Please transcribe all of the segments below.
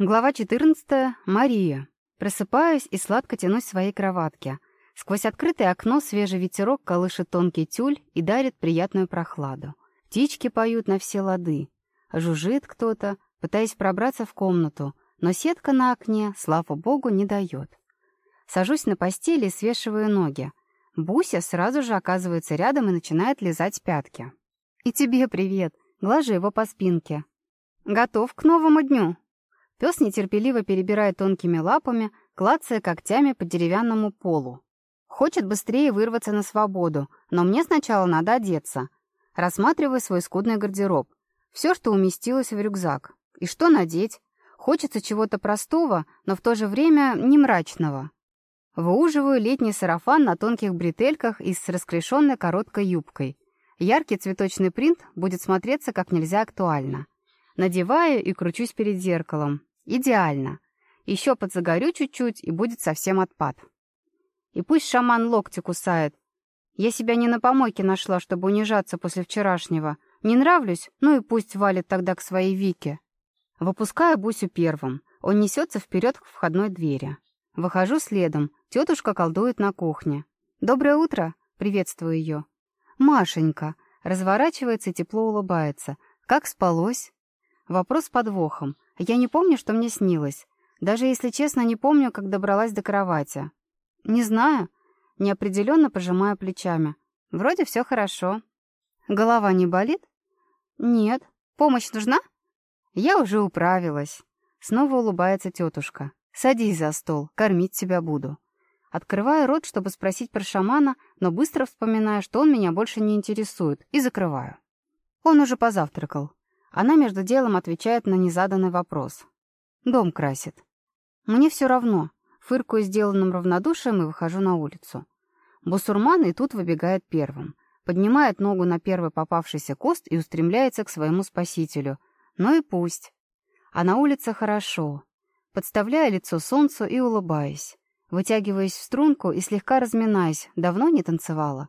Глава 14. Мария. Просыпаюсь и сладко тянусь в своей кроватке. Сквозь открытое окно свежий ветерок колышет тонкий тюль и дарит приятную прохладу. Птички поют на все лады. Жужжит кто-то, пытаясь пробраться в комнату, но сетка на окне, слава богу, не дает. Сажусь на постели и свешиваю ноги. Буся сразу же оказывается рядом и начинает лизать пятки. «И тебе привет!» Глажу его по спинке. «Готов к новому дню?» Пес нетерпеливо перебирает тонкими лапами, клацая когтями по деревянному полу. Хочет быстрее вырваться на свободу, но мне сначала надо одеться. Рассматриваю свой скудный гардероб. Все, что уместилось в рюкзак. И что надеть? Хочется чего-то простого, но в то же время не мрачного. Выуживаю летний сарафан на тонких бретельках и с расклешенной короткой юбкой. Яркий цветочный принт будет смотреться как нельзя актуально. Надеваю и кручусь перед зеркалом. Идеально. Еще подзагорю чуть-чуть, и будет совсем отпад. И пусть шаман локти кусает. Я себя не на помойке нашла, чтобы унижаться после вчерашнего. Не нравлюсь? Ну и пусть валит тогда к своей Вике. Выпускаю Бусю первым. Он несется вперед к входной двери. Выхожу следом. Тетушка колдует на кухне. «Доброе утро!» — приветствую ее. «Машенька!» — разворачивается и тепло улыбается. «Как спалось?» Вопрос с подвохом. Я не помню, что мне снилось. Даже, если честно, не помню, как добралась до кровати. Не знаю. Неопределенно пожимаю плечами. Вроде все хорошо. Голова не болит? Нет. Помощь нужна? Я уже управилась. Снова улыбается тетушка. Садись за стол, кормить тебя буду. Открываю рот, чтобы спросить про шамана, но быстро вспоминаю, что он меня больше не интересует, и закрываю. Он уже позавтракал. Она между делом отвечает на незаданный вопрос. Дом красит. Мне все равно. Фыркаю сделанным равнодушием и выхожу на улицу. Бусурман и тут выбегает первым. Поднимает ногу на первый попавшийся куст и устремляется к своему спасителю. Ну и пусть. А на улице хорошо. Подставляя лицо солнцу и улыбаясь. Вытягиваясь в струнку и слегка разминаясь, давно не танцевала.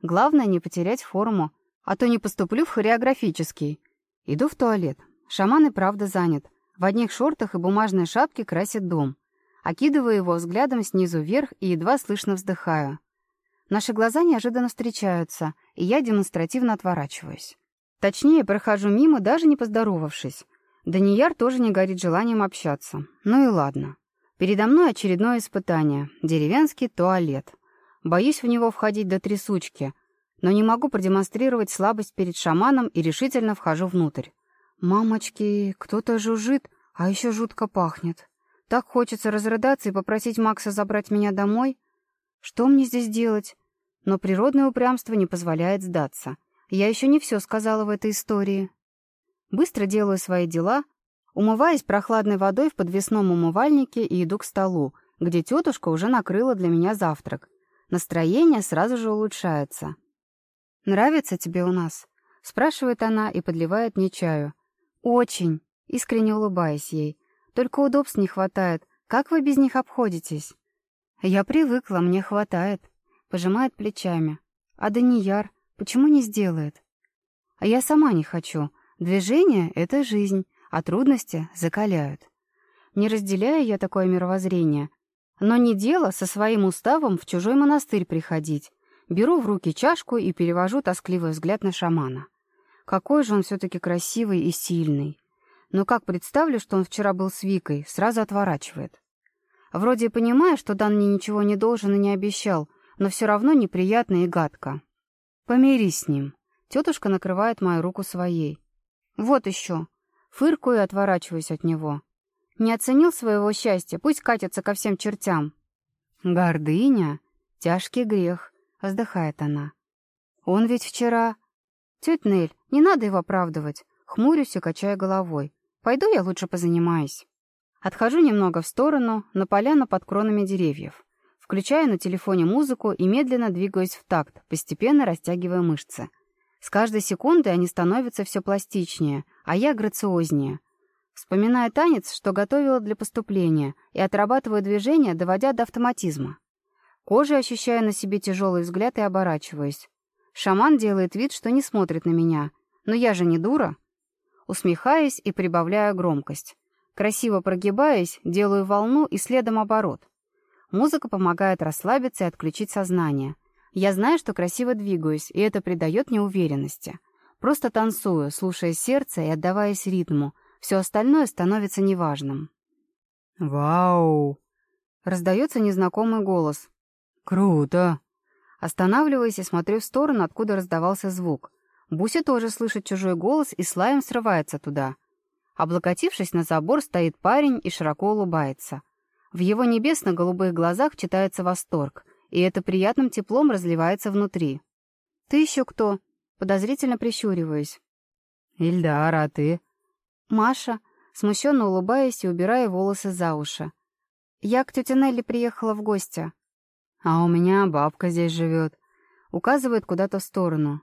Главное не потерять форму, а то не поступлю в хореографический. Иду в туалет. Шаман и правда занят. В одних шортах и бумажной шапке красит дом. Окидываю его взглядом снизу вверх и едва слышно вздыхаю. Наши глаза неожиданно встречаются, и я демонстративно отворачиваюсь. Точнее, прохожу мимо, даже не поздоровавшись. Данияр тоже не горит желанием общаться. Ну и ладно. Передо мной очередное испытание — деревенский туалет. Боюсь в него входить до трясучки — но не могу продемонстрировать слабость перед шаманом и решительно вхожу внутрь. «Мамочки, кто-то жужжит, а еще жутко пахнет. Так хочется разрыдаться и попросить Макса забрать меня домой. Что мне здесь делать?» Но природное упрямство не позволяет сдаться. Я еще не все сказала в этой истории. Быстро делаю свои дела, умываясь прохладной водой в подвесном умывальнике и иду к столу, где тетушка уже накрыла для меня завтрак. Настроение сразу же улучшается. «Нравится тебе у нас?» — спрашивает она и подливает мне чаю. «Очень!» — искренне улыбаясь ей. «Только удобств не хватает. Как вы без них обходитесь?» «Я привыкла, мне хватает», — пожимает плечами. «А Данияр почему не сделает?» «А я сама не хочу. Движение — это жизнь, а трудности закаляют. Не разделяю я такое мировоззрение. Но не дело со своим уставом в чужой монастырь приходить. Беру в руки чашку и перевожу тоскливый взгляд на шамана. Какой же он все-таки красивый и сильный. Но как представлю, что он вчера был с Викой, сразу отворачивает. Вроде понимаю, что Дан мне ничего не должен и не обещал, но все равно неприятно и гадко. Помирись с ним. Тетушка накрывает мою руку своей. Вот еще. Фыркую и отворачиваюсь от него. Не оценил своего счастья, пусть катится ко всем чертям. Гордыня — тяжкий грех, Вздыхает она. Он ведь вчера... Тетя Нель, не надо его оправдывать. Хмурюсь и качаю головой. Пойду я лучше позанимаюсь. Отхожу немного в сторону, на поляну под кронами деревьев. Включаю на телефоне музыку и медленно двигаюсь в такт, постепенно растягивая мышцы. С каждой секундой они становятся все пластичнее, а я грациознее. Вспоминаю танец, что готовила для поступления, и отрабатываю движения, доводя до автоматизма. Кожей ощущаю на себе тяжелый взгляд и оборачиваюсь. Шаман делает вид, что не смотрит на меня. Но я же не дура. Усмехаюсь и прибавляю громкость. Красиво прогибаясь, делаю волну и следом оборот. Музыка помогает расслабиться и отключить сознание. Я знаю, что красиво двигаюсь, и это придает мне уверенности. Просто танцую, слушая сердце и отдаваясь ритму. Все остальное становится неважным. «Вау!» Раздается незнакомый голос. «Круто!» Останавливаюсь и смотрю в сторону, откуда раздавался звук. Буся тоже слышит чужой голос и слаем срывается туда. Облокотившись на забор, стоит парень и широко улыбается. В его небесно-голубых глазах читается восторг, и это приятным теплом разливается внутри. «Ты еще кто?» Подозрительно прищуриваюсь. «Ильдар, а ты?» «Маша», смущенно улыбаясь и убирая волосы за уши. «Я к тете Нелли приехала в гости». «А у меня бабка здесь живет», — указывает куда-то в сторону.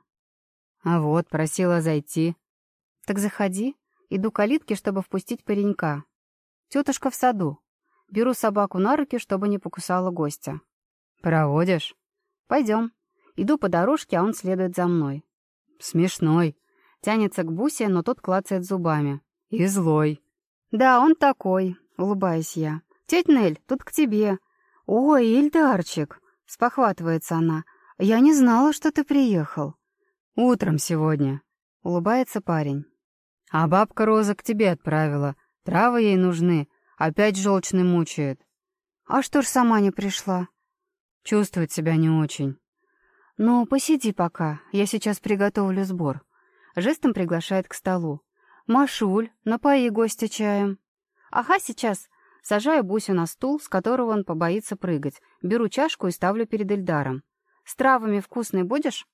«А вот, просила зайти». «Так заходи». Иду к калитке, чтобы впустить паренька. Тетушка в саду. Беру собаку на руки, чтобы не покусала гостя. «Проводишь?» «Пойдем». Иду по дорожке, а он следует за мной. «Смешной». Тянется к Бусе, но тот клацает зубами. «И злой». «Да, он такой», — улыбаюсь я. «Тетя Нель, тут к тебе». «Ой, Ильдарчик», — спохватывается она. «Я не знала, что ты приехал». «Утром сегодня», — улыбается парень. А бабка Роза к тебе отправила. Травы ей нужны. Опять желчный мучает. А что ж сама не пришла? Чувствует себя не очень. Ну, посиди пока. Я сейчас приготовлю сбор. Жестом приглашает к столу. Машуль, напои гостя чаем. Ага, сейчас. Сажаю Бусю на стул, с которого он побоится прыгать. Беру чашку и ставлю перед Эльдаром. С травами вкусный будешь?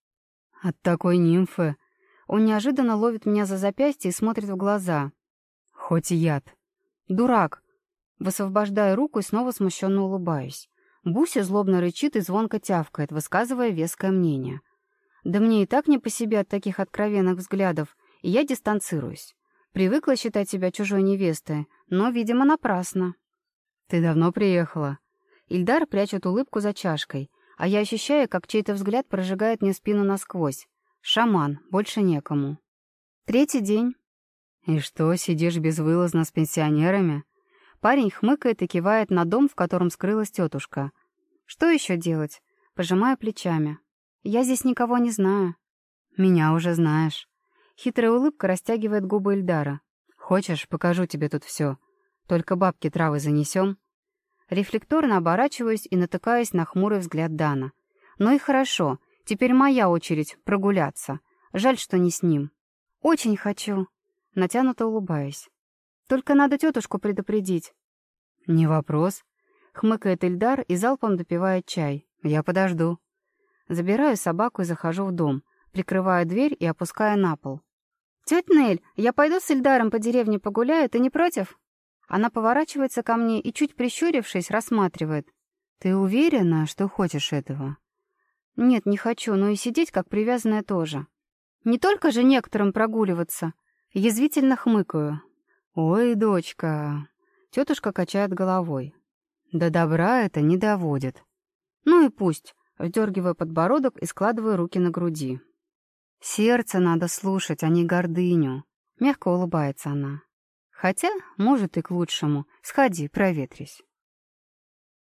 От такой нимфы он неожиданно ловит меня за запястье и смотрит в глаза. Хоть и яд. Дурак. Высвобождаю руку и снова смущенно улыбаюсь. Буся злобно рычит и звонко тявкает, высказывая веское мнение. Да мне и так не по себе от таких откровенных взглядов, и я дистанцируюсь. Привыкла считать себя чужой невестой, но, видимо, напрасно. «Ты давно приехала?» Ильдар прячет улыбку за чашкой, а я ощущаю, как чей-то взгляд прожигает мне спину насквозь. Шаман, больше некому. Третий день. И что, сидишь безвылазно с пенсионерами? Парень хмыкает и кивает на дом, в котором скрылась тетушка. Что еще делать? Пожимаю плечами. Я здесь никого не знаю. Меня уже знаешь. Хитрая улыбка растягивает губы Эльдара. Хочешь, покажу тебе тут все. Только бабки травы занесем. Рефлекторно оборачиваюсь и натыкаюсь на хмурый взгляд Дана. Ну и хорошо. Теперь моя очередь прогуляться. Жаль, что не с ним. Очень хочу. Натянуто улыбаюсь. Только надо тетушку предупредить. Не вопрос. Хмыкает Эльдар и залпом допивает чай. Я подожду. Забираю собаку и захожу в дом. Прикрываю дверь и опускаю на пол. «Тетя Нель, я пойду с Эльдаром по деревне погуляю, ты не против?» Она поворачивается ко мне и, чуть прищурившись, рассматривает. «Ты уверена, что хочешь этого?» Нет, не хочу, но и сидеть как привязанная тоже. Не только же некоторым прогуливаться. Язвительно хмыкаю. Ой, дочка. Тетушка качает головой. До добра это не доводит. Ну и пусть. Вдергиваю подбородок и складываю руки на груди. Сердце надо слушать, а не гордыню. Мягко улыбается она. Хотя, может, и к лучшему. Сходи, проветрись.